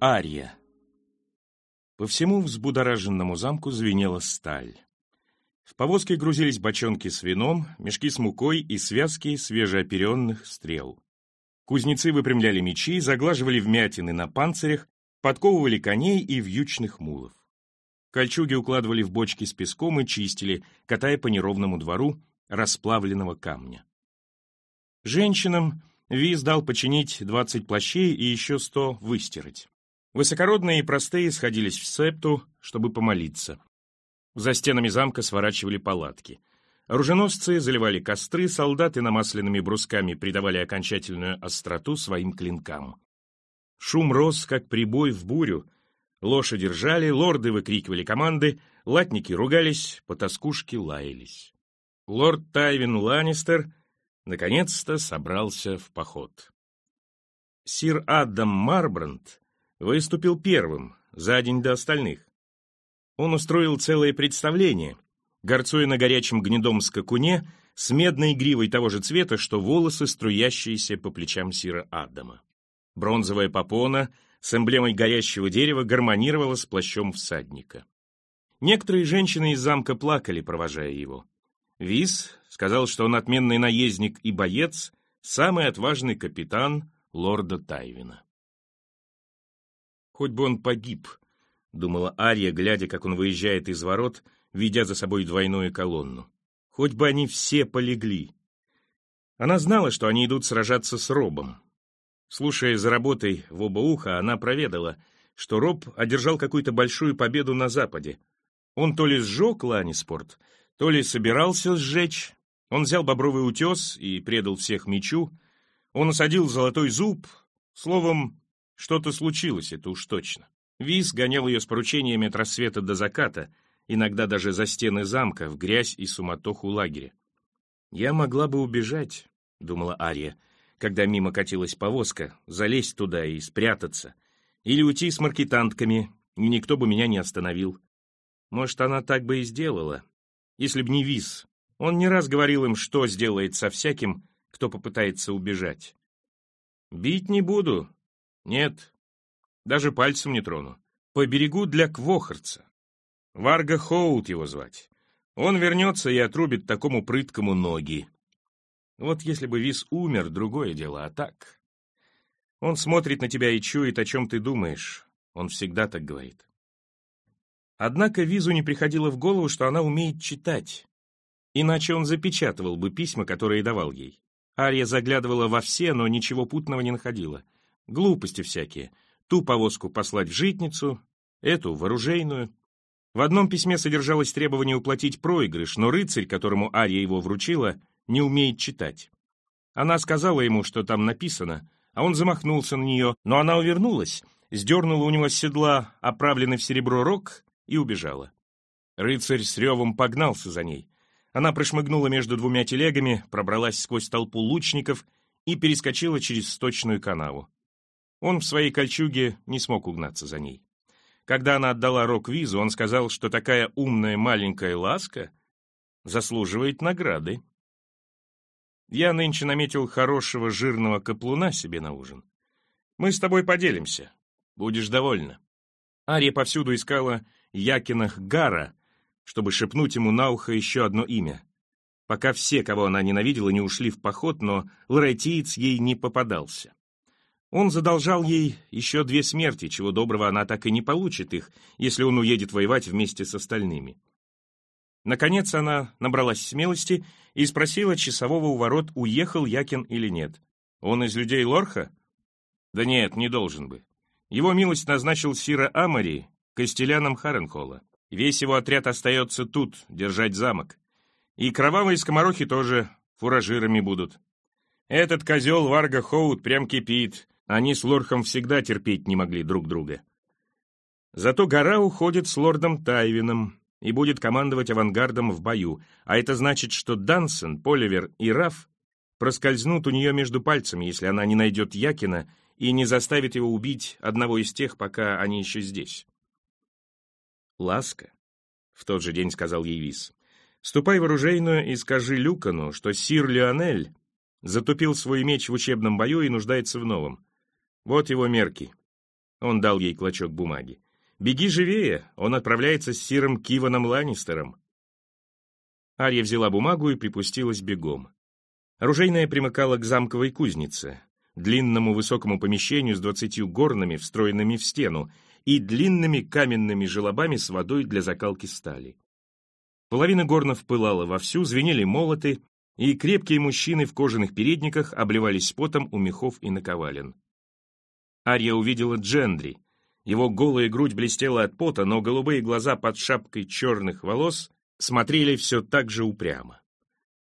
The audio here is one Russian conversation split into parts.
Ария. По всему взбудораженному замку звенела сталь. В повозке грузились бочонки с вином, мешки с мукой и связки свежеоперенных стрел. Кузнецы выпрямляли мечи, заглаживали вмятины на панцирях, подковывали коней и вьючных мулов. Кольчуги укладывали в бочки с песком и чистили, катая по неровному двору расплавленного камня. Женщинам Виз дал починить 20 плащей и еще 100 выстирать. Высокородные и простые сходились в септу, чтобы помолиться. За стенами замка сворачивали палатки. Оруженосцы заливали костры, солдаты намасленными брусками придавали окончательную остроту своим клинкам. Шум рос, как прибой в бурю. Лошади ржали, лорды выкрикивали команды, латники ругались, потаскушки лаялись. Лорд Тайвин Ланнистер наконец-то собрался в поход. Сир Адам Марбранд выступил первым, за день до остальных. Он устроил целое представление, горцуя на горячем гнедом скакуне с медной гривой того же цвета, что волосы, струящиеся по плечам Сира Адама. Бронзовая попона с эмблемой горящего дерева гармонировала с плащом всадника. Некоторые женщины из замка плакали, провожая его. Вис сказал, что он отменный наездник и боец, самый отважный капитан лорда Тайвина. «Хоть бы он погиб», — думала Ария, глядя, как он выезжает из ворот, ведя за собой двойную колонну. «Хоть бы они все полегли». Она знала, что они идут сражаться с Робом. Слушая за работой в оба уха, она проведала, что Роб одержал какую-то большую победу на Западе. Он то ли сжег Ланиспорт, то ли собирался сжечь. Он взял бобровый утес и предал всех мечу. Он осадил золотой зуб. Словом, что-то случилось, это уж точно. Виз гонял ее с поручениями от рассвета до заката, иногда даже за стены замка, в грязь и суматоху лагеря. «Я могла бы убежать», — думала Ария, когда мимо катилась повозка, залезть туда и спрятаться. Или уйти с маркетантками, и никто бы меня не остановил. Может, она так бы и сделала, если б не Виз. Он не раз говорил им, что сделает со всяким, кто попытается убежать. «Бить не буду, нет, даже пальцем не трону. Поберегу для Квохорца. Варга Хоут его звать. Он вернется и отрубит такому прыткому ноги. Вот если бы Вис умер, другое дело, а так... Он смотрит на тебя и чует, о чем ты думаешь. Он всегда так говорит. Однако Визу не приходило в голову, что она умеет читать. Иначе он запечатывал бы письма, которые давал ей. Ария заглядывала во все, но ничего путного не находила. Глупости всякие. Ту повозку послать в житницу, эту в оружейную. В одном письме содержалось требование уплатить проигрыш, но рыцарь, которому Ария его вручила, не умеет читать. Она сказала ему, что там написано, а он замахнулся на нее, но она увернулась, сдернула у него с седла оправленный в серебро рог и убежала. Рыцарь с ревом погнался за ней. Она прошмыгнула между двумя телегами, пробралась сквозь толпу лучников и перескочила через сточную канаву. Он в своей кольчуге не смог угнаться за ней. Когда она отдала Рок-визу, он сказал, что такая умная маленькая ласка заслуживает награды. Я нынче наметил хорошего жирного каплуна себе на ужин. Мы с тобой поделимся. Будешь довольна. Ария повсюду искала Якинах Гара, чтобы шепнуть ему на ухо еще одно имя. Пока все, кого она ненавидела, не ушли в поход, но лоретиец ей не попадался. Он задолжал ей еще две смерти, чего доброго она так и не получит их, если он уедет воевать вместе с остальными. Наконец она набралась смелости и спросила часового у ворот, уехал Якин или нет. Он из людей Лорха? Да нет, не должен бы. Его милость назначил Сира Амари костеляном Харенхола. Весь его отряд остается тут, держать замок. И кровавые скоморохи тоже фуражирами будут. Этот козел Варга Хоут прям кипит, они с Лорхом всегда терпеть не могли друг друга. Зато гора уходит с лордом Тайвином и будет командовать авангардом в бою, а это значит, что Дансен, Поливер и Раф проскользнут у нее между пальцами, если она не найдет Якина и не заставит его убить одного из тех, пока они еще здесь. «Ласка», — в тот же день сказал ей Вис, — «ступай в оружейную и скажи Люкану, что сир Леонель затупил свой меч в учебном бою и нуждается в новом. Вот его мерки. Он дал ей клочок бумаги. «Беги живее, он отправляется с Сиром Киваном Ланнистером». Ария взяла бумагу и припустилась бегом. Оружейная примыкала к замковой кузнице, длинному высокому помещению с двадцатью горнами, встроенными в стену, и длинными каменными желобами с водой для закалки стали. Половина горнов пылала вовсю, звенели молоты, и крепкие мужчины в кожаных передниках обливались потом у мехов и наковален. Ария увидела Джендри. Его голая грудь блестела от пота, но голубые глаза под шапкой черных волос смотрели все так же упрямо.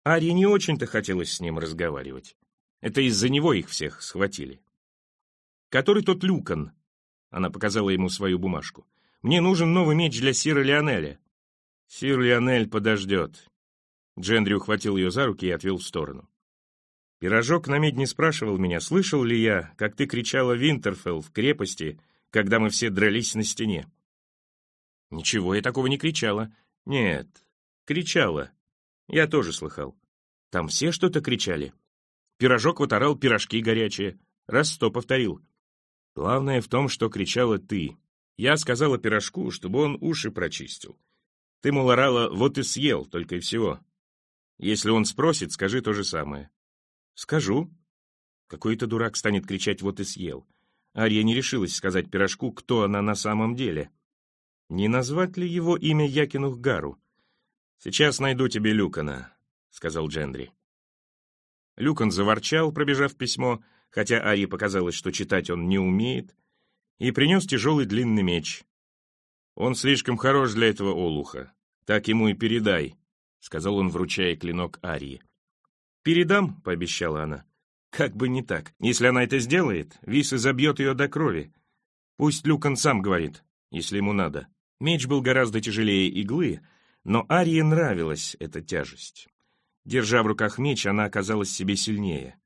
Арии не очень-то хотелось с ним разговаривать. Это из-за него их всех схватили. «Который тот Люкан?» Она показала ему свою бумажку. «Мне нужен новый меч для Сира Лионеля». «Сир Лионель подождет». Джендри ухватил ее за руки и отвел в сторону. Пирожок на медне спрашивал меня, слышал ли я, как ты кричала Винтерфелл в крепости, когда мы все дрались на стене. Ничего, я такого не кричала. Нет, кричала. Я тоже слыхал. Там все что-то кричали. Пирожок вот пирожки горячие. Раз сто повторил. Главное в том, что кричала ты. Я сказала пирожку, чтобы он уши прочистил. Ты, мол, орала, вот и съел, только и всего. Если он спросит, скажи то же самое. Скажу. Какой-то дурак станет кричать «вот и съел». Ария не решилась сказать пирожку, кто она на самом деле. Не назвать ли его имя Якинух-Гару? «Сейчас найду тебе Люкана», — сказал Джендри. Люкан заворчал, пробежав письмо, хотя Арии показалось, что читать он не умеет, и принес тяжелый длинный меч. «Он слишком хорош для этого олуха. Так ему и передай», — сказал он, вручая клинок Арии. «Передам», — пообещала она. «Как бы не так. Если она это сделает, Виса забьет ее до крови. Пусть Люкан сам говорит, если ему надо». Меч был гораздо тяжелее иглы, но Арии нравилась эта тяжесть. Держа в руках меч, она оказалась себе сильнее.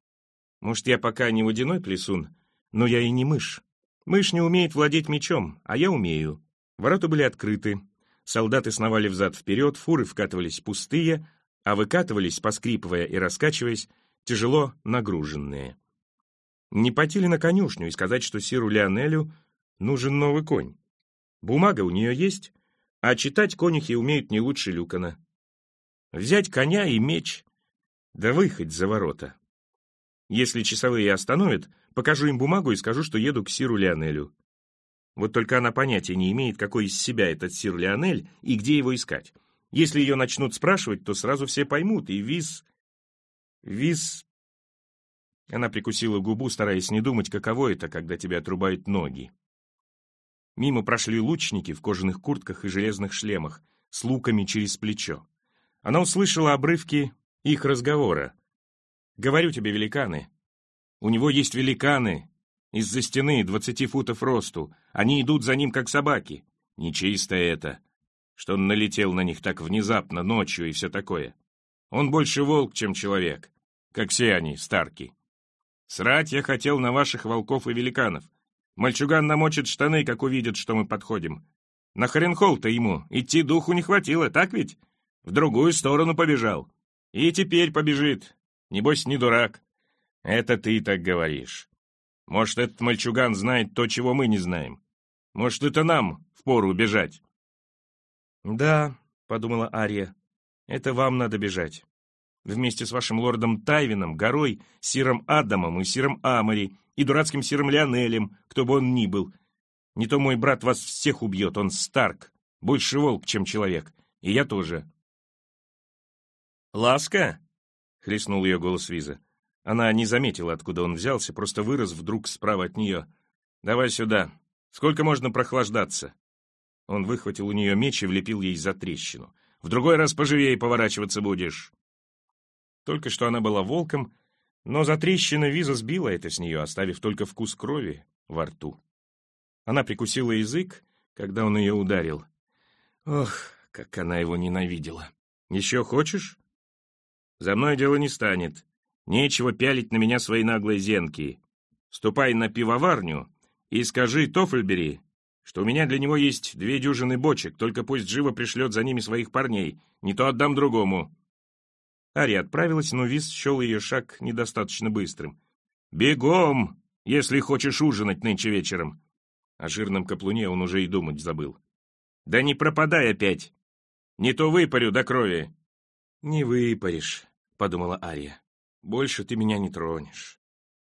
Может, я пока не водяной плесун, но я и не мышь. Мышь не умеет владеть мечом, а я умею. Ворота были открыты. Солдаты сновали взад-вперед, фуры вкатывались пустые, а выкатывались, поскрипывая и раскачиваясь, тяжело нагруженные. Не пойти ли на конюшню и сказать, что Сиру Леонелю нужен новый конь? Бумага у нее есть, а читать конюхи умеют не лучше Люкана. Взять коня и меч, да выехать за ворота. Если часовые остановят, покажу им бумагу и скажу, что еду к Сиру Леонелю. Вот только она понятия не имеет, какой из себя этот Сир Леонель и где его искать. Если ее начнут спрашивать, то сразу все поймут, и Виз... Виз... Она прикусила губу, стараясь не думать, каково это, когда тебе отрубают ноги. Мимо прошли лучники в кожаных куртках и железных шлемах, с луками через плечо. Она услышала обрывки их разговора. «Говорю тебе, великаны, у него есть великаны, из-за стены двадцати футов росту, они идут за ним, как собаки. Нечисто это что он налетел на них так внезапно, ночью и все такое. Он больше волк, чем человек, как все они, старки. Срать я хотел на ваших волков и великанов. Мальчуган намочит штаны, как увидит, что мы подходим. На Харенхол-то ему идти духу не хватило, так ведь? В другую сторону побежал. И теперь побежит. Небось, не дурак. Это ты так говоришь. Может, этот мальчуган знает то, чего мы не знаем. Может, это нам впору бежать. «Да», — подумала Ария, — «это вам надо бежать. Вместе с вашим лордом Тайвином, Горой, Сиром Адамом и Сиром Амари, и дурацким Сиром Леонелем, кто бы он ни был. Не то мой брат вас всех убьет, он Старк, больше волк, чем человек, и я тоже». «Ласка?» — хлестнул ее голос Виза. Она не заметила, откуда он взялся, просто вырос вдруг справа от нее. «Давай сюда. Сколько можно прохлаждаться?» Он выхватил у нее меч и влепил ей за трещину. «В другой раз поживее поворачиваться будешь!» Только что она была волком, но за трещина виза сбила это с нее, оставив только вкус крови во рту. Она прикусила язык, когда он ее ударил. Ох, как она его ненавидела. «Еще хочешь?» «За мной дело не станет. Нечего пялить на меня свои наглые зенки. Ступай на пивоварню и скажи Тофельбери, что у меня для него есть две дюжины бочек, только пусть живо пришлет за ними своих парней, не то отдам другому». Ария отправилась, но Виз счел ее шаг недостаточно быстрым. «Бегом, если хочешь ужинать нынче вечером!» О жирном каплуне он уже и думать забыл. «Да не пропадай опять! Не то выпарю до крови!» «Не выпаришь», — подумала Ария. «Больше ты меня не тронешь».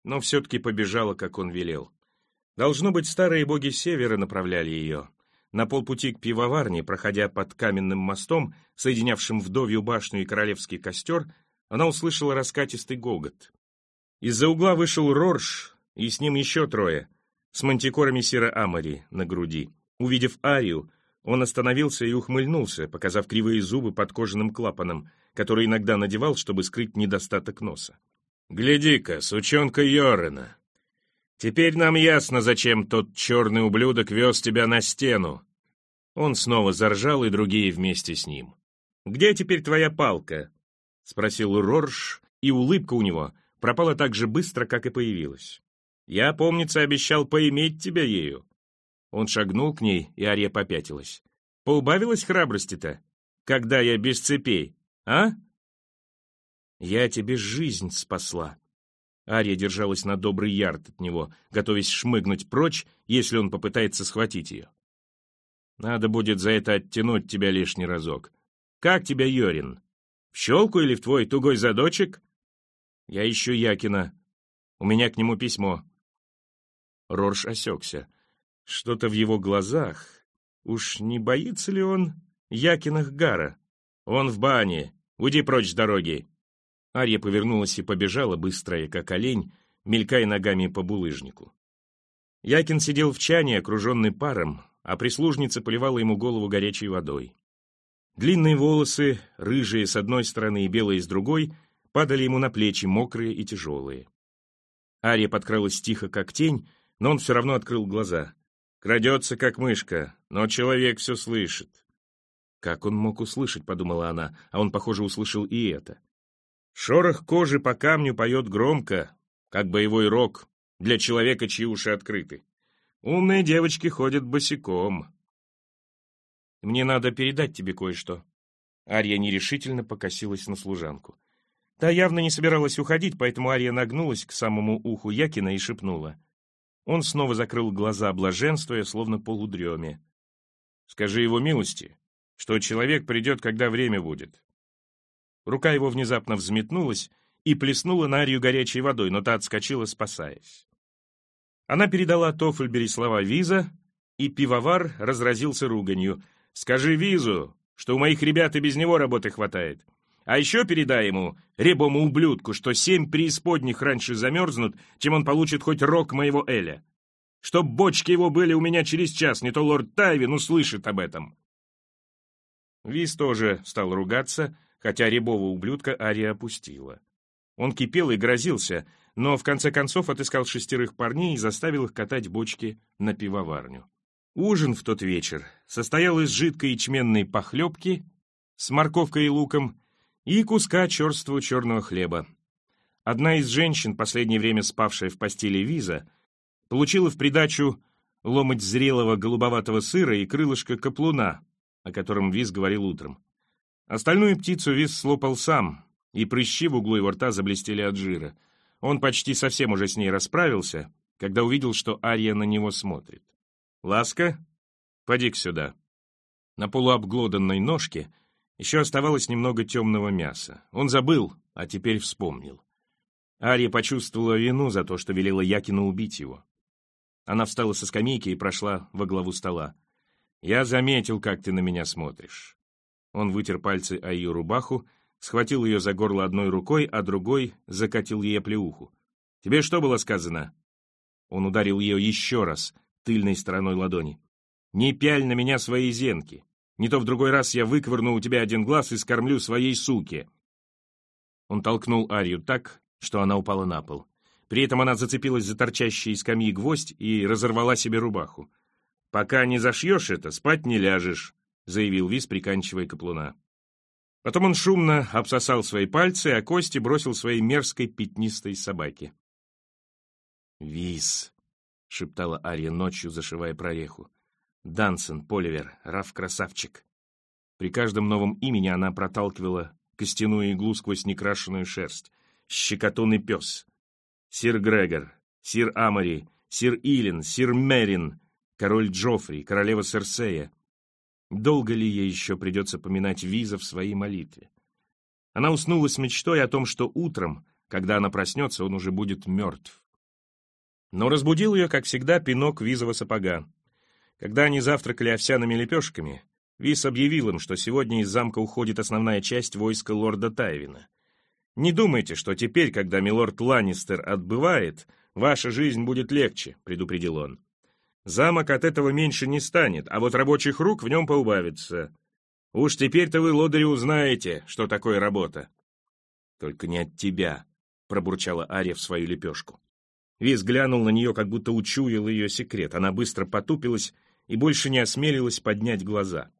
Но все-таки побежала, как он велел. Должно быть, старые боги Севера направляли ее. На полпути к пивоварне, проходя под каменным мостом, соединявшим вдовью башню и королевский костер, она услышала раскатистый гогот. Из-за угла вышел Рорж, и с ним еще трое, с мантикорами Сира Амари на груди. Увидев Арию, он остановился и ухмыльнулся, показав кривые зубы под кожаным клапаном, который иногда надевал, чтобы скрыть недостаток носа. «Гляди-ка, сучонка Йорена! Теперь нам ясно, зачем тот черный ублюдок вез тебя на стену!» Он снова заржал, и другие вместе с ним. «Где теперь твоя палка?» — спросил Рорж, и улыбка у него пропала так же быстро, как и появилась. «Я, помнится, обещал поиметь тебя ею». Он шагнул к ней, и Ария попятилась. «Поубавилась храбрости-то, когда я без цепей, а?» «Я тебе жизнь спасла». Ария держалась на добрый ярд от него, готовясь шмыгнуть прочь, если он попытается схватить ее. «Надо будет за это оттянуть тебя лишний разок. Как тебя, Йорин? В щелку или в твой тугой задочек?» «Я ищу Якина. У меня к нему письмо». Рорш осекся. Что-то в его глазах. Уж не боится ли он Якинах Гара? Он в бане. Уйди прочь с дороги. Арья повернулась и побежала, быстрая, как олень, мелькая ногами по булыжнику. Якин сидел в чане, окруженный паром, а прислужница поливала ему голову горячей водой. Длинные волосы, рыжие с одной стороны и белые с другой, падали ему на плечи, мокрые и тяжелые. Ария подкралась тихо, как тень, но он все равно открыл глаза. Крадется, как мышка, но человек все слышит. Как он мог услышать, подумала она, а он, похоже, услышал и это. Шорох кожи по камню поет громко, как боевой рог для человека, чьи уши открыты. Умные девочки ходят босиком. Мне надо передать тебе кое-что. Ария нерешительно покосилась на служанку. Та явно не собиралась уходить, поэтому Ария нагнулась к самому уху Якина и шепнула. Он снова закрыл глаза, блаженствуя, словно полудреме. «Скажи его милости, что человек придет, когда время будет». Рука его внезапно взметнулась и плеснула на Арию горячей водой, но та отскочила, спасаясь. Она передала Тофельбери слова Виза, и пивовар разразился руганью. «Скажи Визу, что у моих ребят и без него работы хватает. А еще передай ему, ребому ублюдку, что семь преисподних раньше замерзнут, чем он получит хоть рок моего Эля. Чтоб бочки его были у меня через час, не то лорд Тайвин услышит об этом. Виз тоже стал ругаться, хотя рябого ублюдка Ария опустила. Он кипел и грозился, но в конце концов отыскал шестерых парней и заставил их катать бочки на пивоварню. Ужин в тот вечер состоял из жидкой ячменной похлебки с морковкой и луком и куска черствого черного хлеба. Одна из женщин, последнее время спавшая в постели Виза, получила в придачу ломоть зрелого голубоватого сыра и крылышко каплуна, о котором Виз говорил утром. Остальную птицу Виз слопал сам, и прыщи в углу его рта заблестели от жира. Он почти совсем уже с ней расправился, когда увидел, что Ария на него смотрит. «Ласка, поди-ка сюда». На полуобглоданной ножке — еще оставалось немного темного мяса. Он забыл, а теперь вспомнил. Ария почувствовала вину за то, что велела Якину убить его. Она встала со скамейки и прошла во главу стола. «Я заметил, как ты на меня смотришь». Он вытер пальцы о ее рубаху, схватил ее за горло одной рукой, а другой закатил ей оплеуху. «Тебе что было сказано?» Он ударил ее еще раз, тыльной стороной ладони. «Не пяль на меня свои зенки. Не то в другой раз я выковырну у тебя один глаз и скормлю своей суке». Он толкнул Арию так, что она упала на пол. При этом она зацепилась за торчащий из скамьи гвоздь и разорвала себе рубаху. «Пока не зашьешь это, спать не ляжешь», — заявил Вис, приканчивая каплуна. Потом он шумно обсосал свои пальцы, а кости бросил своей мерзкой пятнистой собаке. «Вис», — шептала Ария ночью, зашивая прореху. Дансен, Поливер, Раф Красавчик. При каждом новом имени она проталкивала костяную иглу сквозь некрашенную шерсть. Щекотунный пес. Сир Грегор, сир Амари, сир Илин, сир Мерин, король Джоффри, королева Серсея. Долго ли ей еще придется поминать Виза в своей молитве? Она уснула с мечтой о том, что утром, когда она проснется, он уже будет мертв. Но разбудил ее, как всегда, пинок визового сапога. Когда они завтракали овсяными лепешками, Виз объявил им, что сегодня из замка уходит основная часть войска лорда Тайвина. «Не думайте, что теперь, когда милорд Ланнистер отбывает, ваша жизнь будет легче», — предупредил он. «Замок от этого меньше не станет, а вот рабочих рук в нем поубавится. Уж теперь-то вы, лодыри, узнаете, что такое работа». «Только не от тебя», — пробурчала Ария в свою лепешку. Виз глянул на нее, как будто учуял ее секрет. Она быстро потупилась и больше не осмелилась поднять глаза.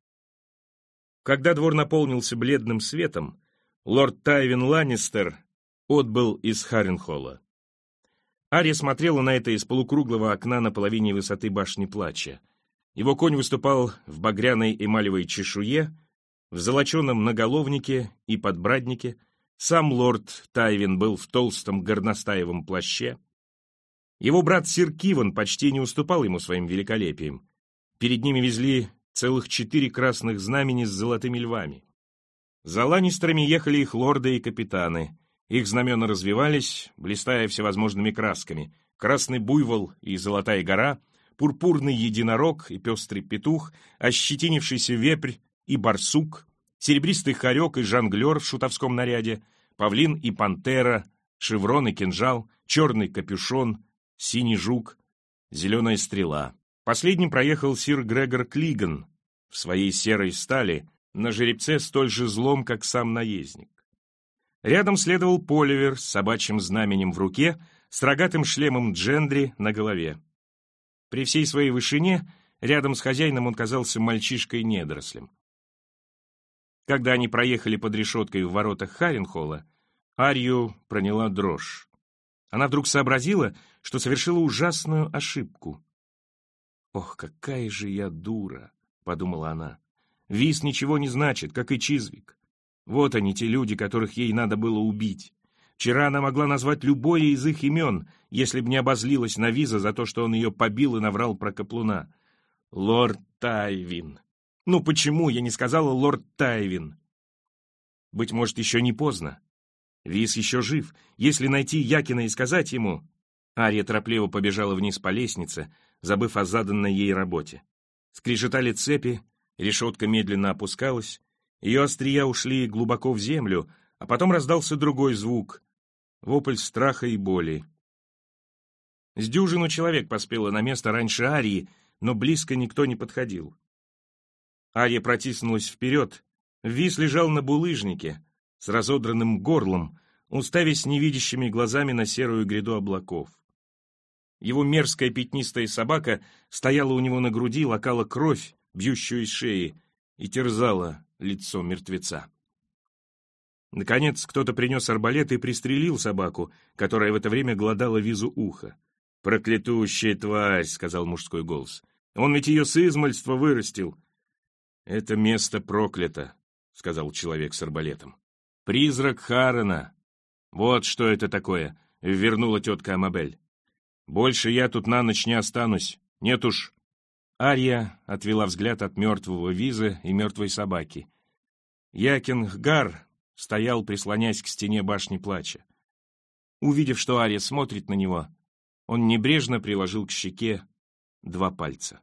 Когда двор наполнился бледным светом, лорд Тайвин Ланнистер отбыл из Харенхолла. Ария смотрела на это из полукруглого окна на половине высоты башни плача. Его конь выступал в багряной эмалевой чешуе, в золоченом наголовнике и подбраднике. Сам лорд Тайвин был в толстом горностаевом плаще. Его брат Сир Киван почти не уступал ему своим великолепием. Перед ними везли целых четыре красных знамени с золотыми львами. За ланнистерами ехали их лорды и капитаны. Их знамена развивались, блистая всевозможными красками. Красный буйвол и золотая гора, пурпурный единорог и пестрый петух, ощетинившийся вепрь и барсук, серебристый хорек и жонглер в шутовском наряде, павлин и пантера, шеврон и кинжал, черный капюшон, синий жук, зеленая стрела. Последним проехал сир Грегор Клиган в своей серой стали, на жеребце столь же злом, как сам наездник. Рядом следовал Поливер с собачьим знаменем в руке, с рогатым шлемом джендри на голове. При всей своей вышине рядом с хозяином он казался мальчишкой-недорослем. Когда они проехали под решеткой в воротах Харенхолла, Арию проняла дрожь. Она вдруг сообразила, что совершила ужасную ошибку. «Ох, какая же я дура!» — подумала она. «Вис ничего не значит, как и Чизвик. Вот они, те люди, которых ей надо было убить. Вчера она могла назвать любое из их имен, если бы не обозлилась на Виза за то, что он ее побил и наврал про Каплуна. Лорд Тайвин. Ну почему я не сказала лорд Тайвин? Быть может, еще не поздно. Виз еще жив. Если найти Якина и сказать ему... Ария торопливо побежала вниз по лестнице, забыв о заданной ей работе. Скрежетали цепи, решетка медленно опускалась, ее острия ушли глубоко в землю, а потом раздался другой звук — вопль страха и боли. С дюжину человек поспело на место раньше Арии, но близко никто не подходил. Ария протиснулась вперед, Вис лежал на булыжнике, с разодранным горлом, уставясь невидящими глазами на серую гряду облаков. Его мерзкая пятнистая собака стояла у него на груди, лакала кровь, бьющую из шеи, и терзала лицо мертвеца. Наконец, кто-то принес арбалет и пристрелил собаку, которая в это время глодала визу уха. «Проклятущая тварь!» — сказал мужской голос. «Он ведь ее с измальства вырастил!» «Это место проклято!» — сказал человек с арбалетом. «Призрак Харена! Вот что это такое!» — вернула тетка Амабель. Больше я тут на ночь не останусь. Нет уж. Ария отвела взгляд от мертвого виза и мертвой собаки. Якин Гар стоял, прислонясь к стене башни плача. Увидев, что Ария смотрит на него, он небрежно приложил к щеке два пальца.